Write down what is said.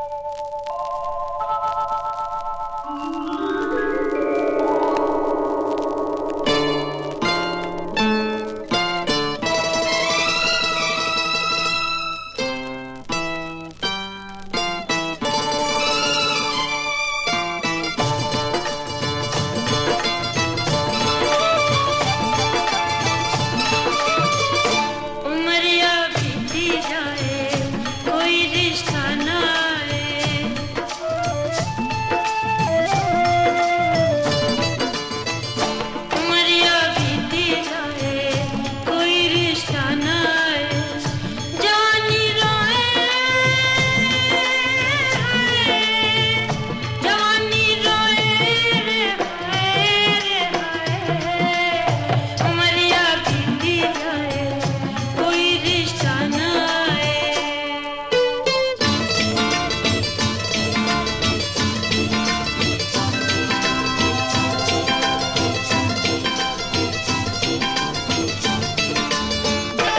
Oh,